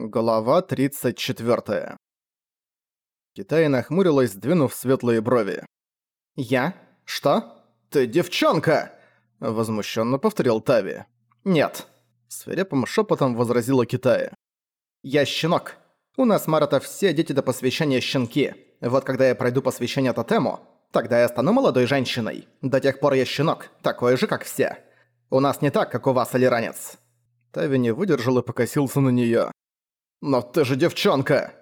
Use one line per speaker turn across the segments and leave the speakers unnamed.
Глава 34. Китай нахмурилась, сдвинув светлые брови. «Я? Что? Ты девчонка!» Возмущенно повторил Тави. «Нет!» Свирепым шепотом возразила Китая. «Я щенок. У нас, Марата, все дети до посвящения щенки. Вот когда я пройду посвящение тотему, тогда я стану молодой женщиной. До тех пор я щенок, такой же, как все. У нас не так, как у вас, алиранец». Тави не выдержал и покосился на неё. «Но ты же девчонка!»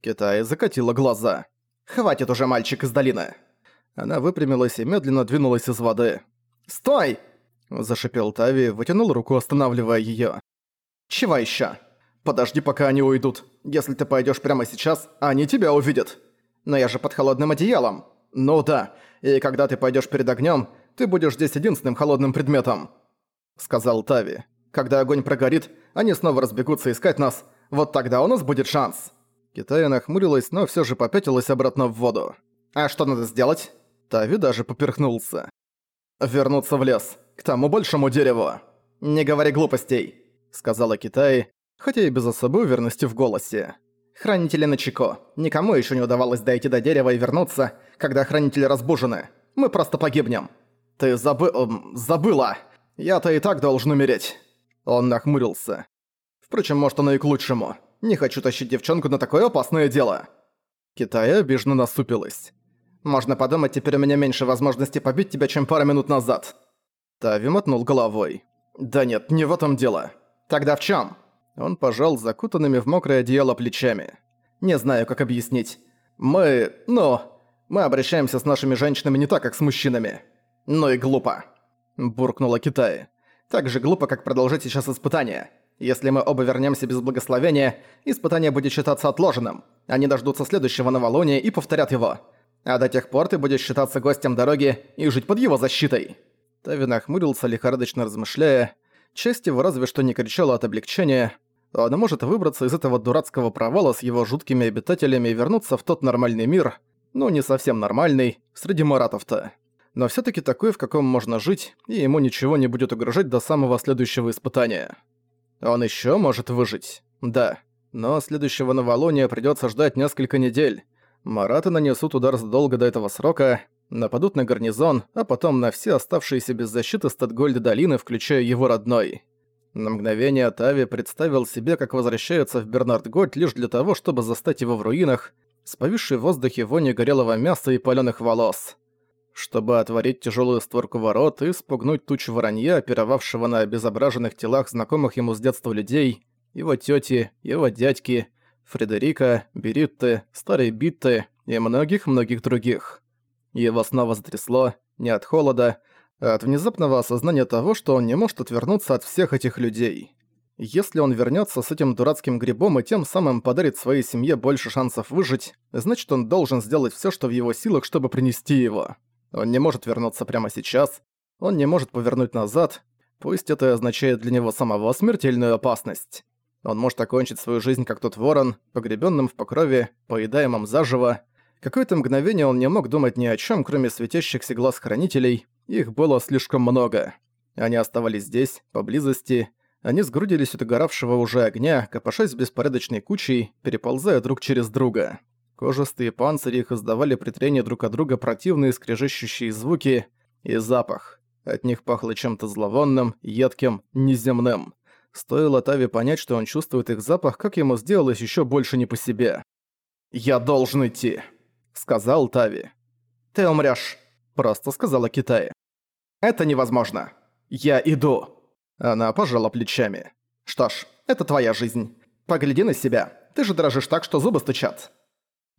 Китай закатила глаза. «Хватит уже, мальчик из долины!» Она выпрямилась и медленно двинулась из воды. «Стой!» – зашипел Тави, вытянул руку, останавливая её. «Чего ещё? Подожди, пока они уйдут. Если ты пойдёшь прямо сейчас, они тебя увидят. Но я же под холодным одеялом. Ну да, и когда ты пойдёшь перед огнём, ты будешь здесь единственным холодным предметом», – сказал Тави. «Когда огонь прогорит, они снова разбегутся искать нас, вот тогда у нас будет шанс». Китая нахмурилась, но все же попятилась обратно в воду. «А что надо сделать?» Тави даже поперхнулся. «Вернуться в лес, к тому большому дереву». «Не говори глупостей», — сказала Китай, хотя и без особой уверенности в голосе. «Хранители на Чико. Никому еще не удавалось дойти до дерева и вернуться, когда хранители разбужены. Мы просто погибнем». «Ты забы... Эм, забыла! Я-то и так должен умереть». Он нахмурился. Впрочем, может оно и к лучшему. Не хочу тащить девчонку на такое опасное дело. Китая обиженно насупилась. Можно подумать, теперь у меня меньше возможности побить тебя, чем пара минут назад. Тави мотнул головой. Да нет, не в этом дело. Тогда в чем? Он пожал закутанными в мокрое одеяло плечами. Не знаю, как объяснить. Мы... ну... Мы обращаемся с нашими женщинами не так, как с мужчинами. Ну и глупо. Буркнула Китай. Так же глупо, как продолжать сейчас испытания. Если мы оба вернемся без благословения, испытание будет считаться отложенным. Они дождутся следующего новолуния и повторят его. А до тех пор ты будешь считаться гостем дороги и жить под его защитой». Тави нахмурился, лихорадочно размышляя. Часть его разве что не кричала от облегчения. Он может выбраться из этого дурацкого провала с его жуткими обитателями и вернуться в тот нормальный мир, ну не совсем нормальный, среди маратов-то. Но все таки такой, в каком можно жить, и ему ничего не будет угрожать до самого следующего испытания. Он еще может выжить. Да. Но следующего новолуния придется ждать несколько недель. Мараты нанесут удар задолго до этого срока, нападут на гарнизон, а потом на все оставшиеся без защиты Статгольда долины, включая его родной. На мгновение Тави представил себе, как возвращается в Бернард-Гольд лишь для того, чтобы застать его в руинах, с повисшей в воздухе вони горелого мяса и палёных волос чтобы отворить тяжелую створку ворот и спугнуть тучу воронья, опировавшего на обезображенных телах знакомых ему с детства людей, его тети, его дядьки, Фредерика, Беритты, Старой Битты и многих-многих других. Его снова затрясло, не от холода, а от внезапного осознания того, что он не может отвернуться от всех этих людей. Если он вернется с этим дурацким грибом и тем самым подарит своей семье больше шансов выжить, значит он должен сделать все, что в его силах, чтобы принести его. Он не может вернуться прямо сейчас, он не может повернуть назад, пусть это означает для него самого смертельную опасность. Он может окончить свою жизнь как тот ворон, погребенным в покрове, поедаемым заживо. Какое-то мгновение он не мог думать ни о чем, кроме светящихся глаз хранителей, их было слишком много. Они оставались здесь, поблизости, они сгрудились у догоравшего уже огня, копошась беспорядочной кучей, переползая друг через друга. Кожистые панцири их издавали при трении друг от друга противные скрежещущие звуки и запах. От них пахло чем-то зловонным, едким, неземным. Стоило Тави понять, что он чувствует их запах, как ему сделалось еще больше не по себе. «Я должен идти», — сказал Тави. «Ты умрёшь», — просто сказала Китай. «Это невозможно. Я иду». Она пожала плечами. «Что ж, это твоя жизнь. Погляди на себя. Ты же дрожишь так, что зубы стучат.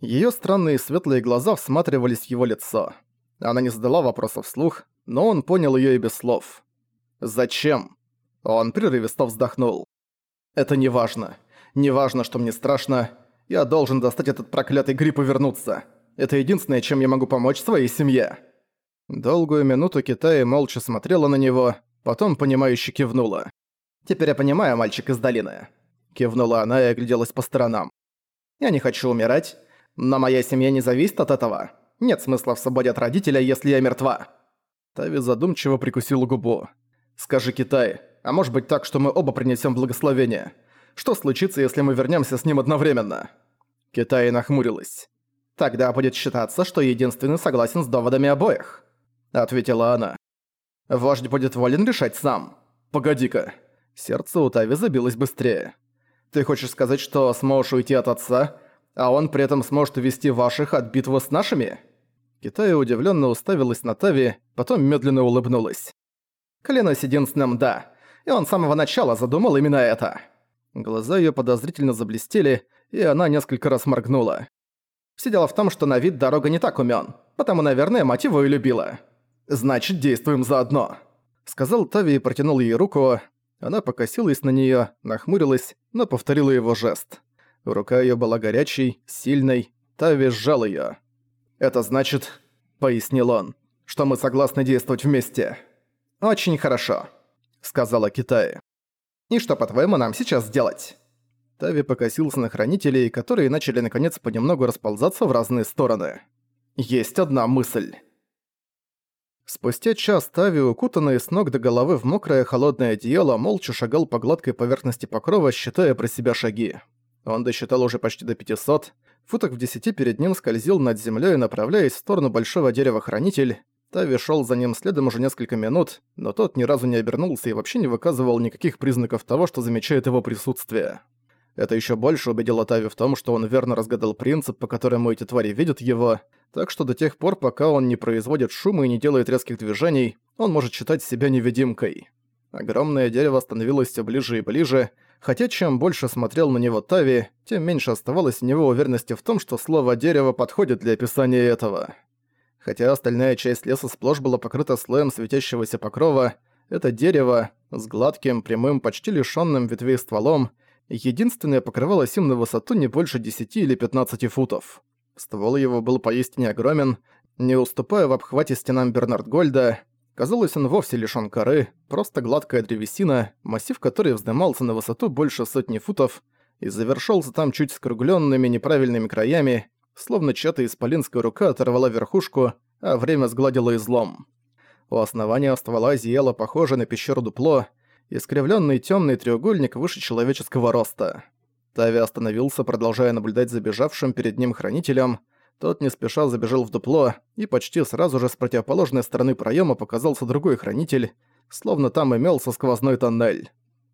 Её странные светлые глаза всматривались в его лицо. Она не задала вопроса вслух, но он понял её и без слов. «Зачем?» Он прерывисто вздохнул. «Это не важно. Не важно, что мне страшно. Я должен достать этот проклятый гриб и вернуться. Это единственное, чем я могу помочь своей семье». Долгую минуту Китая молча смотрела на него, потом понимающе кивнула. «Теперь я понимаю, мальчик из долины». Кивнула она и огляделась по сторонам. «Я не хочу умирать. Но моя семья не зависит от этого. Нет смысла в свободе от родителя, если я мертва». Тави задумчиво прикусил губу. «Скажи Китай, а может быть так, что мы оба принесем благословение? Что случится, если мы вернемся с ним одновременно?» Китай нахмурилась. «Тогда будет считаться, что единственный согласен с доводами обоих», — ответила она. «Вождь будет волен решать сам. Погоди-ка». Сердце у Тави забилось быстрее. «Ты хочешь сказать, что сможешь уйти от отца, а он при этом сможет увести ваших от битвы с нашими?» Китай удивленно уставилась на Тави, потом медленно улыбнулась. «Клянусь единственным «да», и он с самого начала задумал именно это». Глаза ее подозрительно заблестели, и она несколько раз моргнула. Все дело в том, что на вид дорога не так умён, потому, наверное, мать его и любила. «Значит, действуем заодно», — сказал Тави и протянул ей руку. Она покосилась на неё, нахмурилась, но повторила его жест. Рука её была горячей, сильной, Тави сжал её. «Это значит», — пояснил он, — «что мы согласны действовать вместе». «Очень хорошо», — сказала Китай. «И что, по-твоему, нам сейчас сделать?» Тави покосился на хранителей, которые начали наконец понемногу расползаться в разные стороны. «Есть одна мысль». Спустя час Тави, укутанный с ног до головы в мокрое холодное одеяло, молча шагал по гладкой поверхности покрова, считая про себя шаги. Он досчитал уже почти до 500, футок в десяти перед ним скользил над землей, направляясь в сторону большого дерева хранитель. Тави шел за ним следом уже несколько минут, но тот ни разу не обернулся и вообще не выказывал никаких признаков того, что замечает его присутствие. Это еще больше убедило Тави в том, что он верно разгадал принцип, по которому эти твари видят его, так что до тех пор, пока он не производит шума и не делает резких движений, он может считать себя невидимкой. Огромное дерево становилось все ближе и ближе, хотя чем больше смотрел на него Тави, тем меньше оставалось у него уверенности в том, что слово «дерево» подходит для описания этого. Хотя остальная часть леса сплошь была покрыта слоем светящегося покрова, это дерево, с гладким, прямым, почти лишённым ветвей стволом, единственное покрывалось им на высоту не больше 10 или 15 футов. Ствол его был поистине огромен, не уступая в обхвате стенам Бернард Гольда. Казалось, он вовсе лишён коры, просто гладкая древесина, массив которой вздымался на высоту больше сотни футов и завершался там чуть скруглёнными неправильными краями, словно чья-то исполинская рука оторвала верхушку, а время сгладило излом. У основания ствола зияло похоже на пещеру дупло, искривленный темный треугольник выше человеческого роста. Тави остановился, продолжая наблюдать за бежавшим перед ним хранителем. Тот не спеша забежал в дупло, и почти сразу же с противоположной стороны проема показался другой хранитель, словно там имелся сквозной тоннель.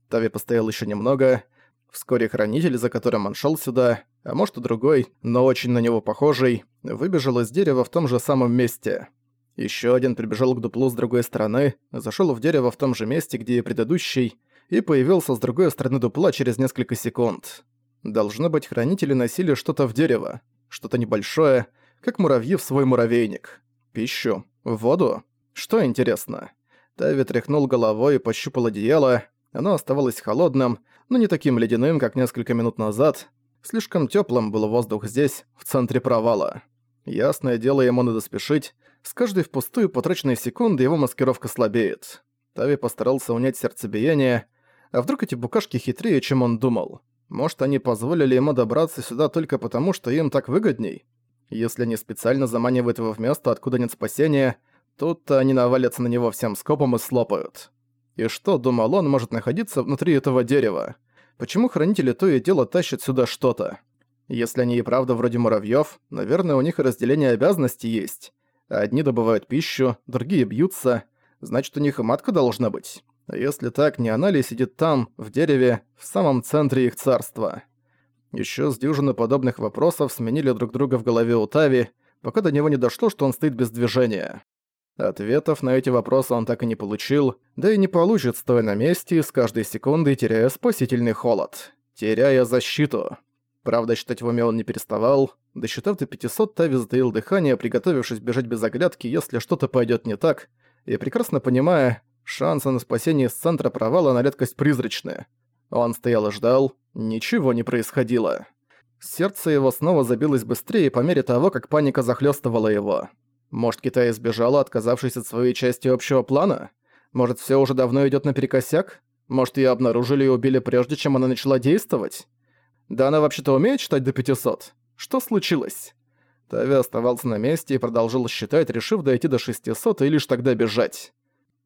Тави постоял еще немного. Вскоре хранитель, за которым он шел сюда, а может и другой, но очень на него похожий, выбежал из дерева в том же самом месте. Еще один прибежал к дуплу с другой стороны, зашел в дерево в том же месте, где и предыдущий, и появился с другой стороны дупла через несколько секунд. Должно быть, хранители носили что-то в дерево, что-то небольшое, как муравьи в свой муравейник. Пищу, воду. Что интересно? Тави тряхнул головой и пощупал одеяло. Оно оставалось холодным, но не таким ледяным, как несколько минут назад. Слишком теплым был воздух здесь, в центре провала. Ясное дело, ему надо спешить, с каждой впустую потраченной секунды его маскировка слабеет. Тави постарался унять сердцебиение, а вдруг эти букашки хитрее, чем он думал. Может, они позволили ему добраться сюда только потому, что им так выгодней? Если они специально заманивают его в место, откуда нет спасения, тут они навалятся на него всем скопом и слопают. И что, думал он, может находиться внутри этого дерева? Почему хранители то и дело тащат сюда что-то? Если они и правда вроде муравьёв, наверное, у них разделение обязанностей есть. Одни добывают пищу, другие бьются. Значит, у них и матка должна быть. Если так, не она ли сидит там, в дереве, в самом центре их царства? Ещё с дюжины подобных вопросов сменили друг друга в голове у Тави, пока до него не дошло, что он стоит без движения. Ответов на эти вопросы он так и не получил, да и не получит, стоя на месте, с каждой секундой теряя спасительный холод. Теряя защиту. Правда, считать в уме он не переставал. Досчитав до 500, Тави затаил дыхание, приготовившись бежать без оглядки, если что-то пойдет не так, и прекрасно понимая, шансы на спасение из центра провала на редкость призрачные. Он стоял и ждал, ничего не происходило. Сердце его снова забилось быстрее по мере того, как паника захлестывала его. Может, Китай сбежала, отказавшись от своей части общего плана? Может, все уже давно идет наперекосяк? Может, ее обнаружили и убили прежде, чем она начала действовать? Да она вообще-то умеет считать до 500. Что случилось? Тави оставался на месте и продолжил считать, решив дойти до 600 и лишь тогда бежать.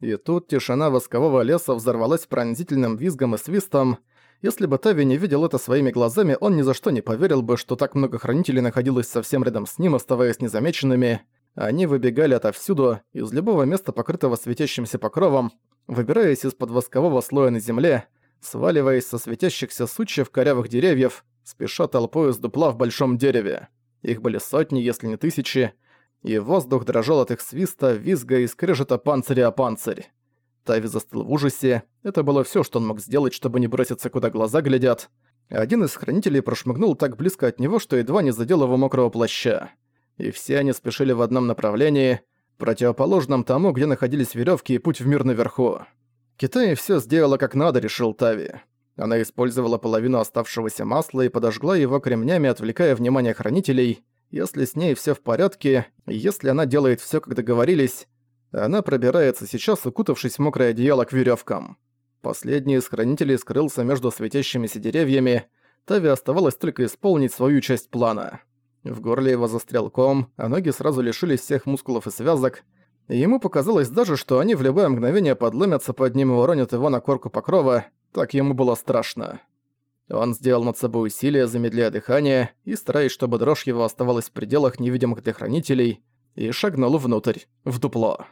И тут тишина воскового леса взорвалась пронзительным визгом и свистом. Если бы Тави не видел это своими глазами, он ни за что не поверил бы, что так много хранителей находилось совсем рядом с ним, оставаясь незамеченными. Они выбегали отовсюду, из любого места, покрытого светящимся покровом, выбираясь из-под воскового слоя на земле, сваливаясь со светящихся сучьев корявых деревьев, спеша толпой из дупла в большом дереве. Их были сотни, если не тысячи, и воздух дрожал от их свиста, визга и скрежета панциря о панцирь. Тави застыл в ужасе. Это было все, что он мог сделать, чтобы не броситься, куда глаза глядят. Один из хранителей прошмыгнул так близко от него, что едва не задел его мокрого плаща. И все они спешили в одном направлении, противоположном тому, где находились веревки и путь в мир наверху. Китай все сделала как надо, решил Тави. Она использовала половину оставшегося масла и подожгла его кремнями, отвлекая внимание хранителей. Если с ней все в порядке, если она делает все, как договорились, она пробирается сейчас, укутавшись в мокрое одеяло к веревкам. Последний из хранителей скрылся между светящимися деревьями. Тави оставалось только исполнить свою часть плана. В горле его застрял ком, а ноги сразу лишились всех мускулов и связок. Ему показалось даже, что они в любое мгновение подломятся под ним и уронят его на корку покрова, так ему было страшно. Он сделал над собой усилие, замедляя дыхание, и стараясь, чтобы дрожь его оставалась в пределах невидимых для хранителей, и шагнул внутрь, в дупло.